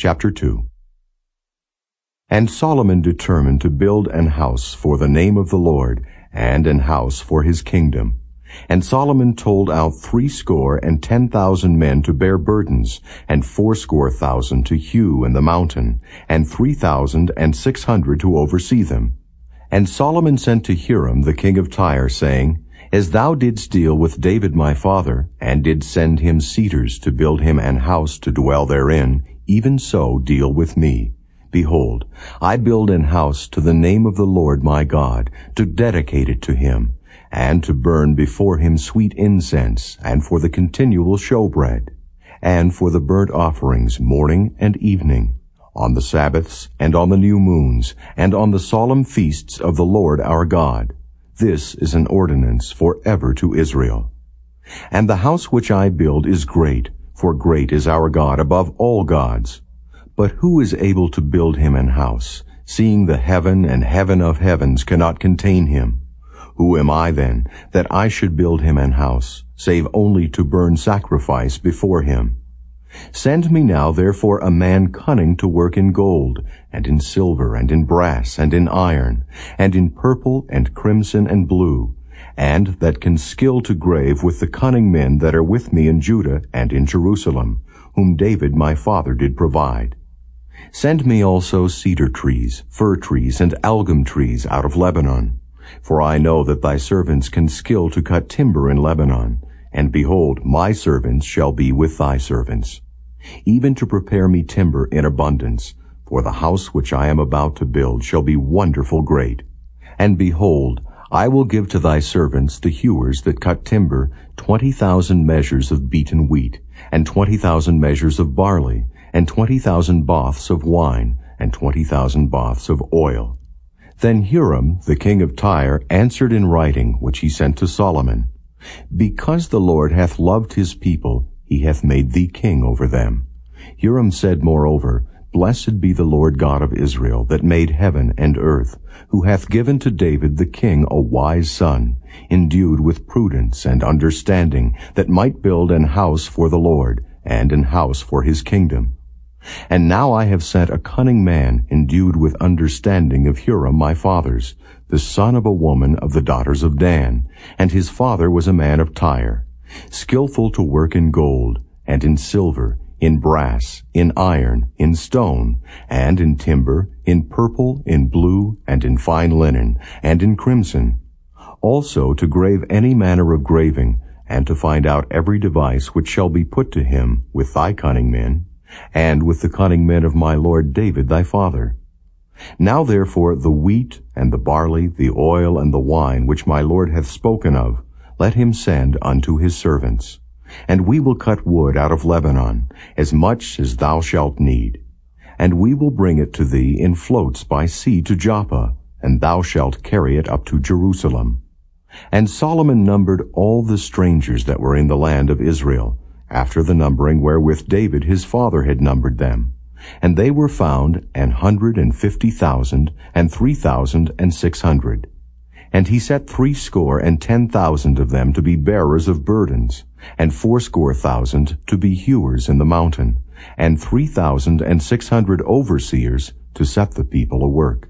Chapter 2 And Solomon determined to build an house for the name of the Lord, and an house for his kingdom. And Solomon told out threescore and ten thousand men to bear burdens, and fourscore thousand to hew in the mountain, and three thousand and six hundred to oversee them. And Solomon sent to Huram the king of Tyre, saying, As thou didst deal with David my father, and did send him cedars to build him an house to dwell therein, even so deal with me. Behold, I build an house to the name of the Lord my God, to dedicate it to him, and to burn before him sweet incense, and for the continual showbread, and for the burnt offerings morning and evening, on the Sabbaths, and on the new moons, and on the solemn feasts of the Lord our God. This is an ordinance for ever to Israel. And the house which I build is great, for great is our God above all gods. But who is able to build him an house, seeing the heaven and heaven of heavens cannot contain him? Who am I then, that I should build him an house, save only to burn sacrifice before him? Send me now therefore a man cunning to work in gold, and in silver, and in brass, and in iron, and in purple, and crimson, and blue, and that can skill to grave with the cunning men that are with me in Judah and in Jerusalem, whom David my father did provide. Send me also cedar trees, fir trees, and algum trees out of Lebanon, for I know that thy servants can skill to cut timber in Lebanon, and behold, my servants shall be with thy servants, even to prepare me timber in abundance, for the house which I am about to build shall be wonderful great. And behold, I will give to thy servants, the hewers that cut timber, twenty thousand measures of beaten wheat, and twenty thousand measures of barley, and twenty thousand baths of wine, and twenty thousand baths of oil, then Huram, the king of Tyre, answered in writing, which he sent to Solomon, Because the Lord hath loved his people, he hath made thee king over them. Huram said moreover, Blessed be the Lord God of Israel, that made heaven and earth, who hath given to David the king a wise son, endued with prudence and understanding, that might build an house for the Lord, and an house for his kingdom. And now I have sent a cunning man endued with understanding of Huram my father's, the son of a woman of the daughters of Dan, and his father was a man of Tyre, skillful to work in gold, and in silver, in brass, in iron, in stone, and in timber, in purple, in blue, and in fine linen, and in crimson, also to grave any manner of graving, and to find out every device which shall be put to him with thy cunning men, and with the cunning men of my lord David thy father. Now therefore the wheat and the barley, the oil and the wine, which my lord hath spoken of, let him send unto his servants. And we will cut wood out of Lebanon, as much as thou shalt need. And we will bring it to thee in floats by sea to Joppa, and thou shalt carry it up to Jerusalem. And Solomon numbered all the strangers that were in the land of Israel, after the numbering wherewith David his father had numbered them. And they were found an hundred and fifty thousand and three thousand and six hundred. And he set threescore and ten thousand of them to be bearers of burdens, and fourscore thousand to be hewers in the mountain, and three thousand and six hundred overseers to set the people a work.